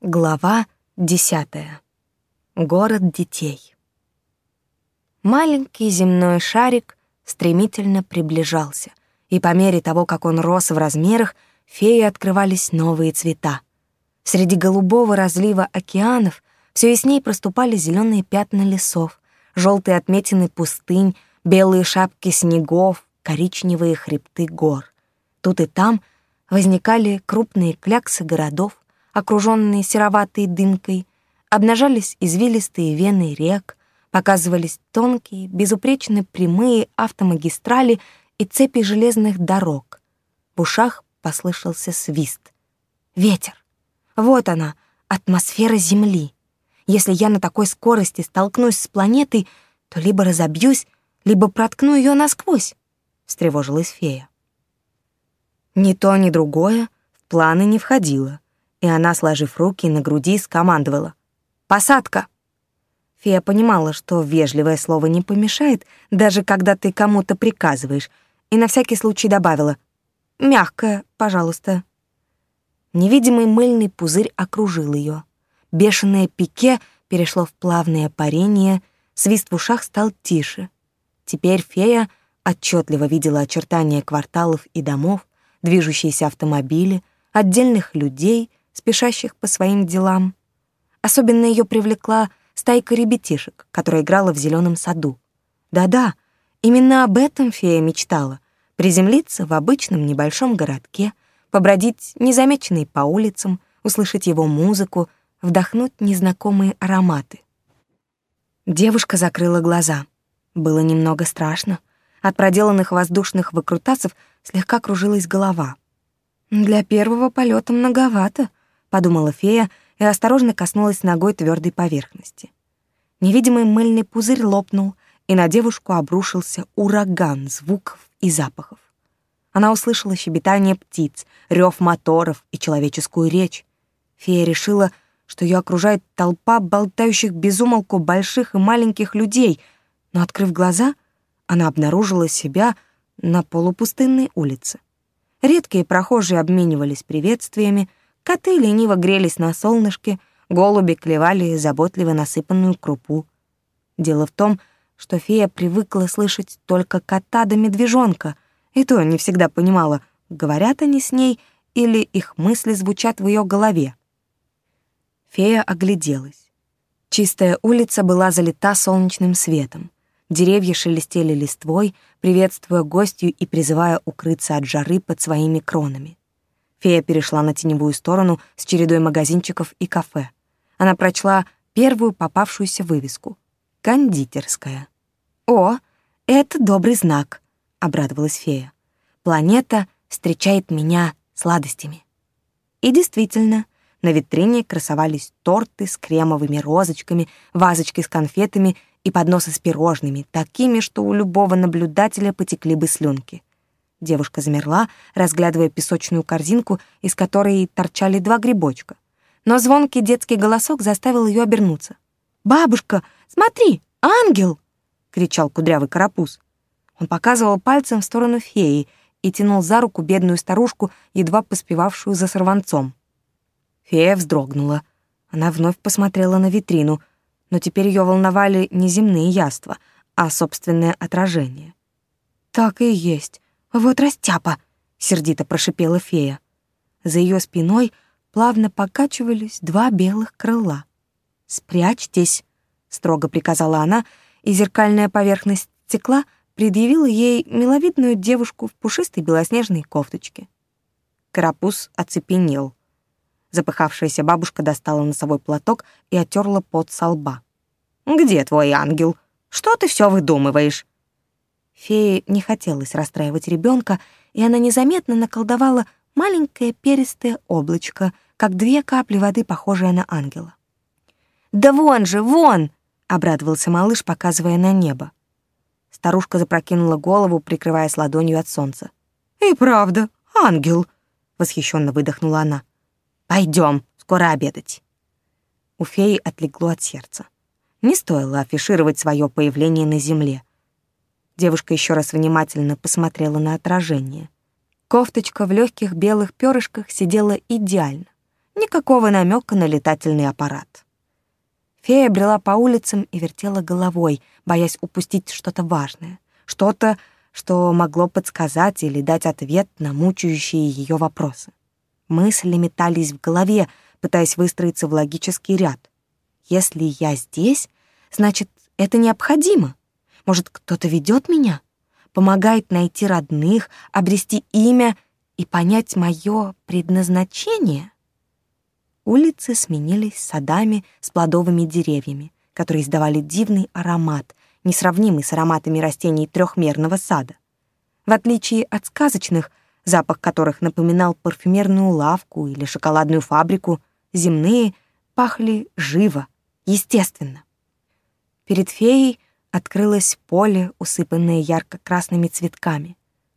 Глава десятая. Город детей. Маленький земной шарик стремительно приближался, и по мере того, как он рос в размерах, феи открывались новые цвета. Среди голубого разлива океанов все ясней проступали зеленые пятна лесов, желтые отметины пустынь, белые шапки снегов, коричневые хребты гор. Тут и там возникали крупные кляксы городов, окруженные сероватой дымкой, обнажались извилистые вены рек, показывались тонкие, безупречно прямые автомагистрали и цепи железных дорог. В ушах послышался свист. Ветер. Вот она, атмосфера Земли. Если я на такой скорости столкнусь с планетой, то либо разобьюсь, либо проткну ее насквозь, — встревожилась фея. Ни то, ни другое в планы не входило — и она, сложив руки на груди, скомандовала. «Посадка!» Фея понимала, что вежливое слово не помешает, даже когда ты кому-то приказываешь, и на всякий случай добавила «Мягкое, пожалуйста». Невидимый мыльный пузырь окружил ее. Бешеное пике перешло в плавное парение, свист в ушах стал тише. Теперь фея отчетливо видела очертания кварталов и домов, движущиеся автомобили, отдельных людей — спешащих по своим делам. Особенно ее привлекла стайка ребятишек, которая играла в зеленом саду. Да-да, именно об этом фея мечтала — приземлиться в обычном небольшом городке, побродить незамеченной по улицам, услышать его музыку, вдохнуть незнакомые ароматы. Девушка закрыла глаза. Было немного страшно. От проделанных воздушных выкрутасов слегка кружилась голова. Для первого полета многовато, — подумала фея и осторожно коснулась ногой твердой поверхности. Невидимый мыльный пузырь лопнул, и на девушку обрушился ураган звуков и запахов. Она услышала щебетание птиц, рев моторов и человеческую речь. Фея решила, что ее окружает толпа болтающих безумолку больших и маленьких людей, но, открыв глаза, она обнаружила себя на полупустынной улице. Редкие прохожие обменивались приветствиями, Коты лениво грелись на солнышке, голуби клевали заботливо насыпанную крупу. Дело в том, что фея привыкла слышать только кота да медвежонка, и то не всегда понимала, говорят они с ней или их мысли звучат в ее голове. Фея огляделась. Чистая улица была залита солнечным светом. Деревья шелестели листвой, приветствуя гостью и призывая укрыться от жары под своими кронами. Фея перешла на теневую сторону с чередой магазинчиков и кафе. Она прочла первую попавшуюся вывеску — «Кондитерская». «О, это добрый знак», — обрадовалась фея. «Планета встречает меня сладостями». И действительно, на витрине красовались торты с кремовыми розочками, вазочки с конфетами и подносы с пирожными, такими, что у любого наблюдателя потекли бы слюнки. Девушка замерла, разглядывая песочную корзинку, из которой торчали два грибочка. Но звонкий детский голосок заставил ее обернуться. «Бабушка, смотри, ангел!» — кричал кудрявый карапуз. Он показывал пальцем в сторону феи и тянул за руку бедную старушку, едва поспевавшую за сорванцом. Фея вздрогнула. Она вновь посмотрела на витрину, но теперь ее волновали не земные яства, а собственное отражение. «Так и есть. «Вот растяпа!» — сердито прошипела фея. За ее спиной плавно покачивались два белых крыла. «Спрячьтесь!» — строго приказала она, и зеркальная поверхность стекла предъявила ей миловидную девушку в пушистой белоснежной кофточке. Карапуз оцепенел. Запыхавшаяся бабушка достала носовой платок и оттерла пот со лба. «Где твой ангел? Что ты все выдумываешь?» Фее не хотелось расстраивать ребенка, и она незаметно наколдовала маленькое перистое облачко, как две капли воды, похожее на ангела. «Да вон же, вон!» — обрадовался малыш, показывая на небо. Старушка запрокинула голову, прикрываясь ладонью от солнца. «И правда, ангел!» — восхищенно выдохнула она. Пойдем, скоро обедать». У феи отлегло от сердца. Не стоило афишировать свое появление на земле. Девушка еще раз внимательно посмотрела на отражение. Кофточка в легких белых перышках сидела идеально. Никакого намека на летательный аппарат. Фея брела по улицам и вертела головой, боясь упустить что-то важное, что-то, что могло подсказать или дать ответ на мучающие ее вопросы. Мысли метались в голове, пытаясь выстроиться в логический ряд. Если я здесь, значит, это необходимо. Может, кто-то ведет меня, помогает найти родных, обрести имя и понять мое предназначение? Улицы сменились садами с плодовыми деревьями, которые издавали дивный аромат, несравнимый с ароматами растений трехмерного сада. В отличие от сказочных, запах которых напоминал парфюмерную лавку или шоколадную фабрику, земные пахли живо, естественно. Перед феей открылось поле, усыпанное ярко-красными цветками.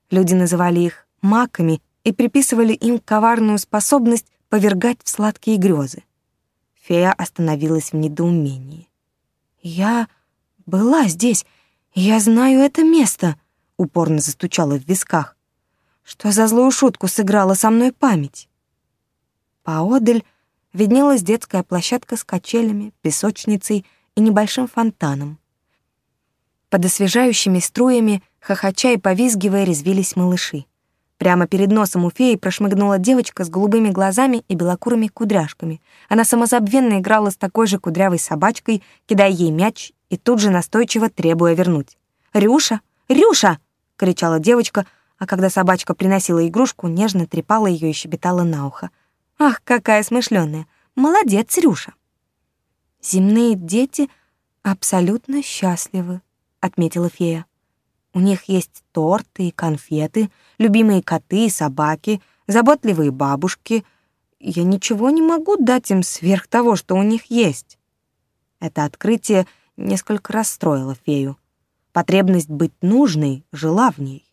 Люди называли их маками и приписывали им коварную способность повергать в сладкие грезы. Фея остановилась в недоумении. «Я была здесь, я знаю это место», — упорно застучала в висках. «Что за злую шутку сыграла со мной память?» Поодаль виднелась детская площадка с качелями, песочницей и небольшим фонтаном. Под освежающими струями, хохоча и повизгивая, резвились малыши. Прямо перед носом у феи прошмыгнула девочка с голубыми глазами и белокурыми кудряшками. Она самозабвенно играла с такой же кудрявой собачкой, кидая ей мяч и тут же настойчиво требуя вернуть. «Рюша! Рюша!» — кричала девочка, а когда собачка приносила игрушку, нежно трепала ее и щебетала на ухо. «Ах, какая смышленая! Молодец, Рюша!» «Земные дети абсолютно счастливы», — отметила фея. У них есть торты и конфеты, любимые коты и собаки, заботливые бабушки. Я ничего не могу дать им сверх того, что у них есть. Это открытие несколько расстроило фею. Потребность быть нужной жила в ней.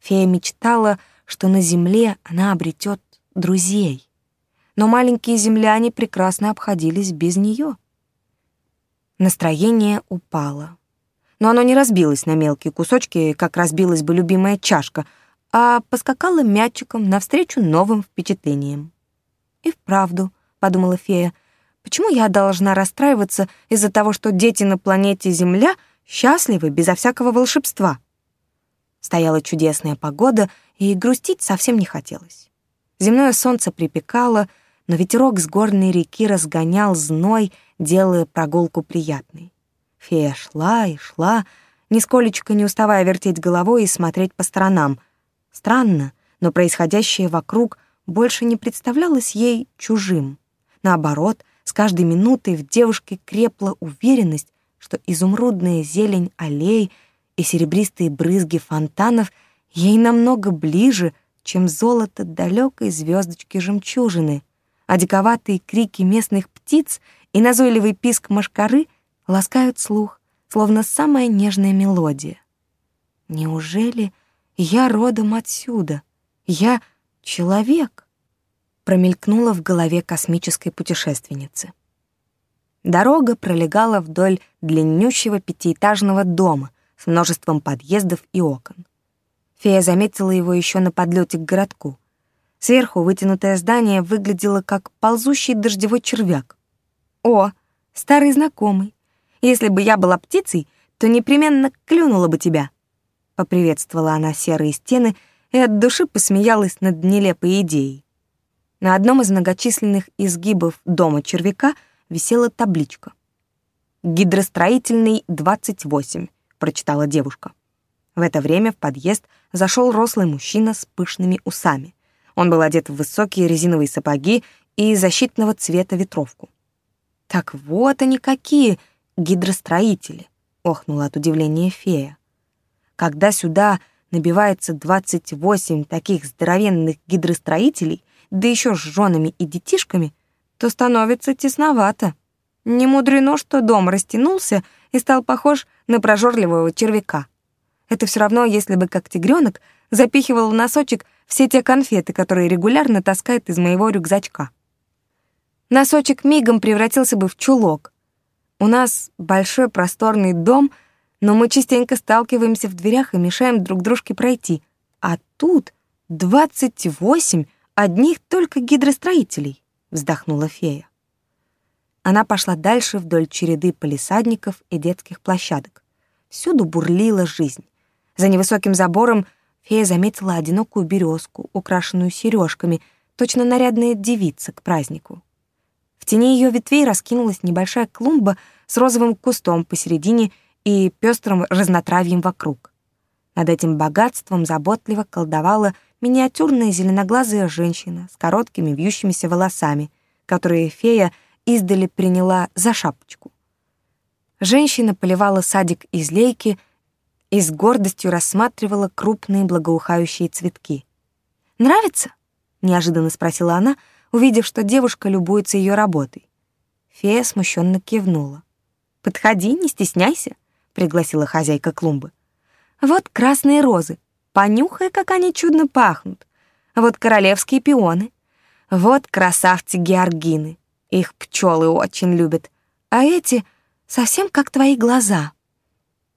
Фея мечтала, что на земле она обретет друзей. Но маленькие земляне прекрасно обходились без нее. Настроение упало но оно не разбилось на мелкие кусочки, как разбилась бы любимая чашка, а поскакало мячиком навстречу новым впечатлениям. «И вправду», — подумала фея, — «почему я должна расстраиваться из-за того, что дети на планете Земля счастливы безо всякого волшебства?» Стояла чудесная погода, и грустить совсем не хотелось. Земное солнце припекало, но ветерок с горной реки разгонял зной, делая прогулку приятной. Фея шла и шла, нисколечко не уставая вертеть головой и смотреть по сторонам. Странно, но происходящее вокруг больше не представлялось ей чужим. Наоборот, с каждой минутой в девушке крепла уверенность, что изумрудная зелень аллей и серебристые брызги фонтанов ей намного ближе, чем золото далекой звездочки жемчужины, а диковатые крики местных птиц и назойливый писк машкары — ласкают слух, словно самая нежная мелодия. Неужели я родом отсюда? Я человек? Промелькнула в голове космической путешественницы. Дорога пролегала вдоль длиннющего пятиэтажного дома с множеством подъездов и окон. Фея заметила его еще на подлете к городку. Сверху вытянутое здание выглядело как ползущий дождевой червяк. О, старый знакомый, если бы я была птицей, то непременно клюнула бы тебя». Поприветствовала она серые стены и от души посмеялась над нелепой идеей. На одном из многочисленных изгибов дома червяка висела табличка. «Гидростроительный 28», — прочитала девушка. В это время в подъезд зашел рослый мужчина с пышными усами. Он был одет в высокие резиновые сапоги и защитного цвета ветровку. Так вот они какие, гидростроители», — охнула от удивления фея. «Когда сюда набивается 28 таких здоровенных гидростроителей, да еще с женами и детишками, то становится тесновато. Не мудрено, что дом растянулся и стал похож на прожорливого червяка. Это все равно, если бы как тигренок запихивал в носочек все те конфеты, которые регулярно таскает из моего рюкзачка. Носочек мигом превратился бы в чулок, у нас большой просторный дом, но мы частенько сталкиваемся в дверях и мешаем друг дружке пройти. А тут 28 одних только гидростроителей. — вздохнула фея. Она пошла дальше вдоль череды полисадников и детских площадок. Всюду бурлила жизнь. За невысоким забором фея заметила одинокую березку, украшенную сережками, точно нарядная девица к празднику. Тени ее ветвей раскинулась небольшая клумба с розовым кустом посередине и пестрым разнотравьем вокруг. Над этим богатством заботливо колдовала миниатюрная зеленоглазая женщина с короткими вьющимися волосами, которые фея издали приняла за шапочку. Женщина поливала садик из лейки и с гордостью рассматривала крупные благоухающие цветки. «Нравится?» — неожиданно спросила она, увидев, что девушка любуется ее работой. Фея смущенно кивнула. «Подходи, не стесняйся», — пригласила хозяйка клумбы. «Вот красные розы. Понюхай, как они чудно пахнут. Вот королевские пионы. Вот красавцы георгины. Их пчелы очень любят. А эти совсем как твои глаза».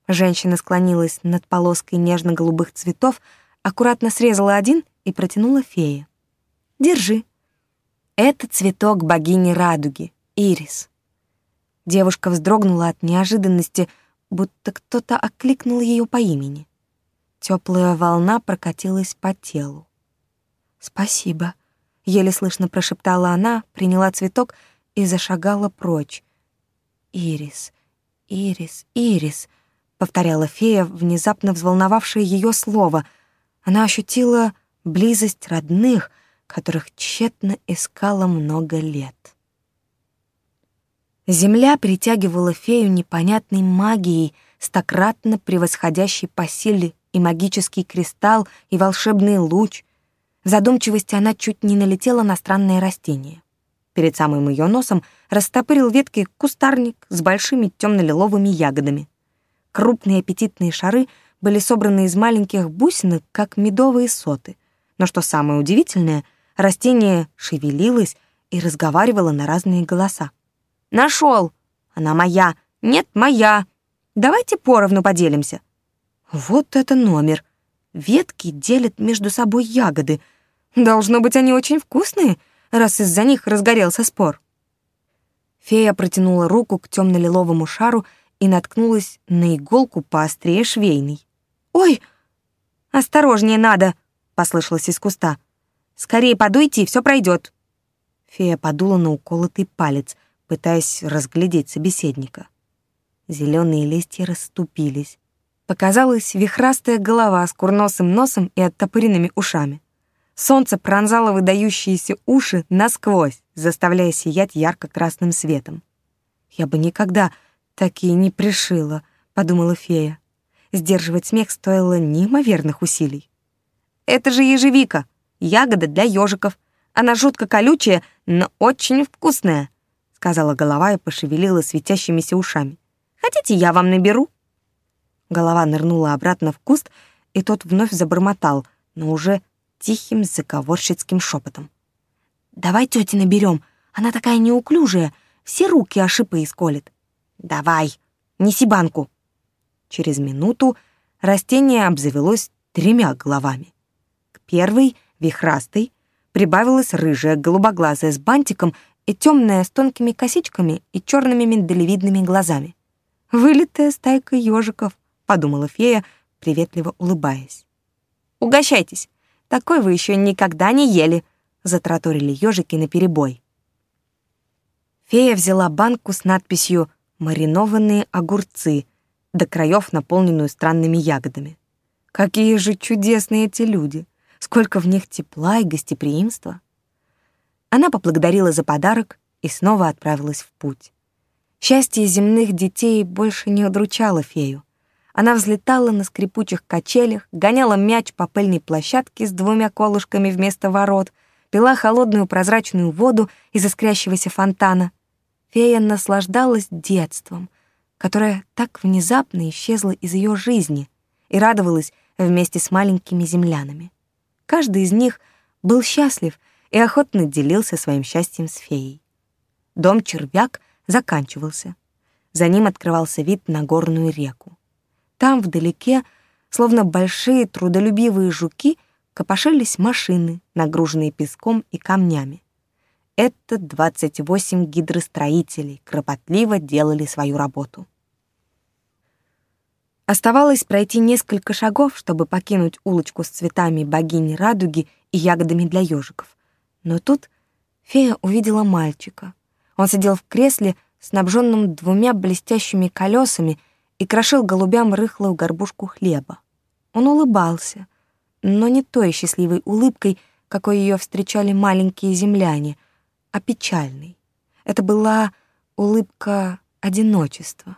Женщина склонилась над полоской нежно-голубых цветов, аккуратно срезала один и протянула фее. «Держи. Это цветок богини радуги, ирис». Девушка вздрогнула от неожиданности, будто кто-то окликнул ее по имени. Теплая волна прокатилась по телу. «Спасибо», Еле слышно прошептала она, приняла цветок и зашагала прочь. «Ирис, Ирис, Ирис», — повторяла фея, внезапно взволновавшая ее слово. Она ощутила близость родных, которых тщетно искала много лет. Земля притягивала фею непонятной магией, стократно превосходящей по силе и магический кристалл, и волшебный луч — в задумчивости она чуть не налетела на странное растение. Перед самым ее носом растопырил ветки кустарник с большими темно-лиловыми ягодами. Крупные аппетитные шары были собраны из маленьких бусинок, как медовые соты. Но что самое удивительное, растение шевелилось и разговаривало на разные голоса. «Нашел! Она моя! Нет, моя! Давайте поровну поделимся!» Вот это номер! Ветки делят между собой ягоды — Должно быть, они очень вкусные, раз из-за них разгорелся спор. Фея протянула руку к темно-лиловому шару и наткнулась на иголку поострее швейной. «Ой, осторожнее надо!» — послышалось из куста. «Скорее подуйте, и все пройдет. Фея подула на уколотый палец, пытаясь разглядеть собеседника. Зеленые листья расступились. Показалась вихрастая голова с курносым носом и оттопыренными ушами. Солнце пронзало выдающиеся уши насквозь, заставляя сиять ярко-красным светом. «Я бы никогда такие не пришила», — подумала фея. Сдерживать смех стоило неимоверных усилий. «Это же ежевика, ягода для ежиков. Она жутко колючая, но очень вкусная», — сказала голова и пошевелила светящимися ушами. «Хотите, я вам наберу?» Голова нырнула обратно в куст, и тот вновь забормотал, но уже тихим заговорщицким шепотом. «Давай тёте наберем, она такая неуклюжая, все руки о шипы исколет». «Давай, неси банку». Через минуту растение обзавелось тремя головами. К первой, вихрастой, прибавилась рыжая голубоглазая с бантиком и темная с тонкими косичками и черными миндалевидными глазами. «Вылитая стайка ежиков», — подумала фея, приветливо улыбаясь. «Угощайтесь, такой вы еще никогда не ели», — затраторили ежики наперебой. Фея взяла банку с надписью «Маринованные огурцы», до краев наполненную странными ягодами. Какие же чудесные эти люди! Сколько в них тепла и гостеприимства! Она поблагодарила за подарок и снова отправилась в путь. Счастье земных детей больше не удручало фею. Она взлетала на скрипучих качелях, гоняла мяч по пыльной площадке с двумя колышками вместо ворот, пила холодную прозрачную воду из искрящегося фонтана. Фея наслаждалась детством, которое так внезапно исчезло из ее жизни, и радовалась вместе с маленькими землянами. Каждый из них был счастлив и охотно делился своим счастьем с феей. Дом червяк заканчивался. За ним открывался вид на горную реку. Там, вдалеке, словно большие трудолюбивые жуки, копошились машины, нагруженные песком и камнями. это 28 гидростроителей кропотливо делали свою работу. Оставалось пройти несколько шагов, чтобы покинуть улочку с цветами богини радуги и ягодами для ежиков. Но тут фея увидела мальчика. Он сидел в кресле, снабженном двумя блестящими колесами, и крошил голубям рыхлую горбушку хлеба. Он улыбался, но не той счастливой улыбкой, какой ее встречали маленькие земляне, а печальной. Это была улыбка одиночества.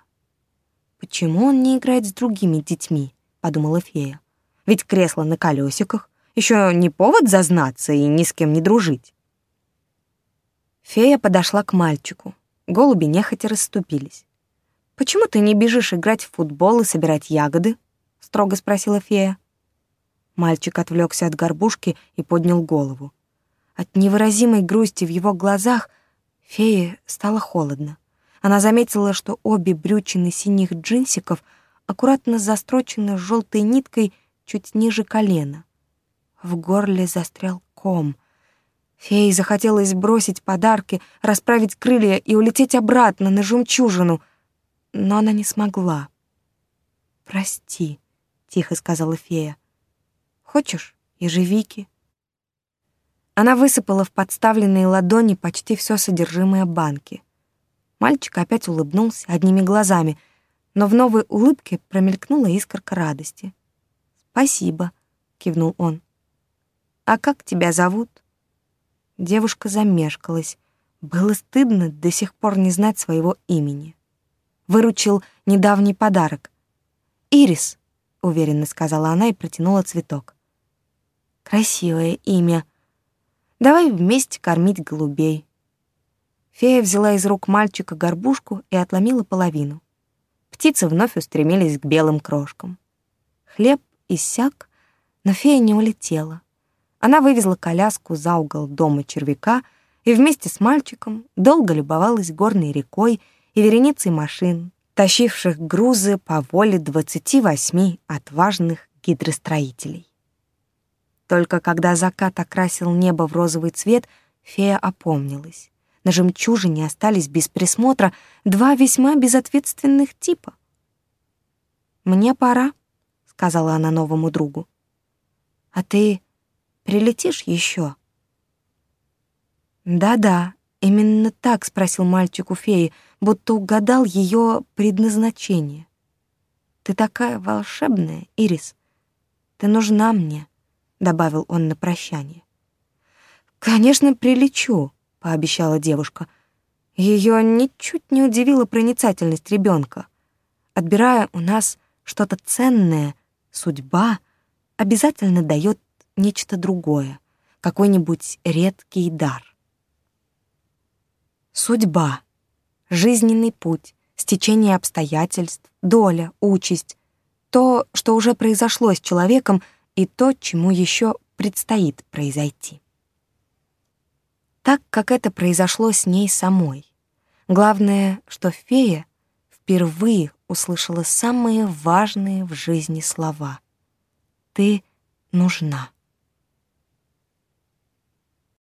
«Почему он не играет с другими детьми?» — подумала фея. «Ведь кресло на колесиках еще не повод зазнаться и ни с кем не дружить». Фея подошла к мальчику. Голуби нехотя расступились. «Почему ты не бежишь играть в футбол и собирать ягоды?» — строго спросила фея. Мальчик отвлекся от горбушки и поднял голову. От невыразимой грусти в его глазах фее стало холодно. Она заметила, что обе брючины синих джинсиков аккуратно застрочены желтой ниткой чуть ниже колена. В горле застрял ком. Фее захотелось бросить подарки, расправить крылья и улететь обратно на жемчужину, но она не смогла. «Прости», — тихо сказала фея. «Хочешь ежевики?» Она высыпала в подставленные ладони почти все содержимое банки. Мальчик опять улыбнулся одними глазами, но в новой улыбке промелькнула искорка радости. «Спасибо», — кивнул он. «А как тебя зовут?» Девушка замешкалась. Было стыдно до сих пор не знать своего имени. Выручил недавний подарок. «Ирис», — уверенно сказала она и протянула цветок. «Красивое имя. Давай вместе кормить голубей. Фея взяла из рук мальчика горбушку и отломила половину. Птицы вновь устремились к белым крошкам. Хлеб иссяк, но фея не улетела. Она вывезла коляску за угол дома червяка и вместе с мальчиком долго любовалась горной рекой и вереницей машин, тащивших грузы по воле 28 отважных гидростроителей. Только когда закат окрасил небо в розовый цвет, фея опомнилась. На жемчужине остались без присмотра два весьма безответственных типа. «Мне пора», — сказала она новому другу. «А ты прилетишь еще?» «Да-да, именно так», — спросил мальчик у феи, будто угадал ее предназначение. «Ты такая волшебная, Ирис. Ты нужна мне», — добавил он на прощание. «Конечно, прилечу», пообещала девушка. Ее ничуть не удивила проницательность ребенка. Отбирая у нас что-то ценное, судьба обязательно дает нечто другое, какой-нибудь редкий дар. Судьба, жизненный путь, стечение обстоятельств, доля, участь, то, что уже произошло с человеком, и то, чему еще предстоит произойти так, как это произошло с ней самой. Главное, что фея впервые услышала самые важные в жизни слова. «Ты нужна».